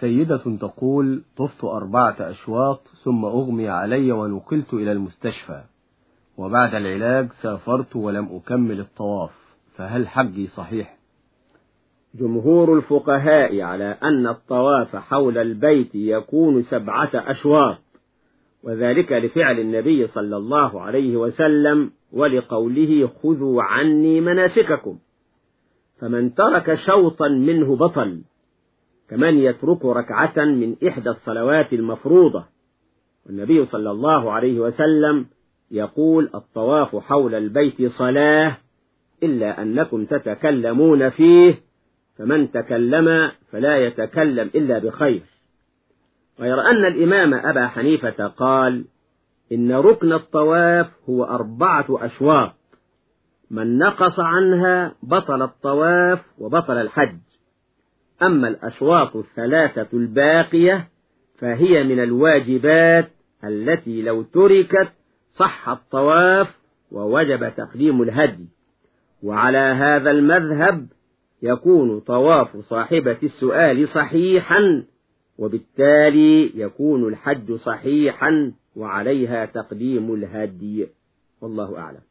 سيدة تقول طفت أربعة أشواط ثم أغمي علي ونقلت إلى المستشفى. وبعد العلاج سافرت ولم أكمل الطواف. فهل حجي صحيح؟ جمهور الفقهاء على أن الطواف حول البيت يكون سبعة أشواط وذلك لفعل النبي صلى الله عليه وسلم ولقوله خذوا عني مناسككم. فمن ترك شوطا منه بطل. كمن يترك ركعة من إحدى الصلوات المفروضة. والنبي صلى الله عليه وسلم يقول الطواف حول البيت صلاة إلا أنكم تتكلمون فيه فمن تكلم فلا يتكلم إلا بخير. غير أن الإمام أبا حنيفة قال إن ركن الطواف هو أربعة أشواط من نقص عنها بطل الطواف وبطل الحج. أما الأشواط الثلاثة الباقية فهي من الواجبات التي لو تركت صح الطواف ووجب تقديم الهدي. وعلى هذا المذهب يكون طواف صاحبة السؤال صحيحا وبالتالي يكون الحج صحيحا وعليها تقديم الهدي. والله أعلم.